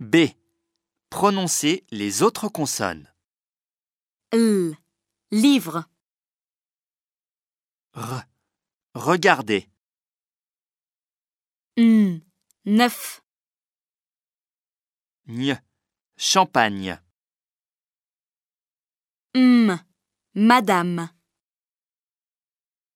B. Prononcez les autres consonnes. L. Livre. R. Regardez. N. Neuf. N. Champagne. M. Madame.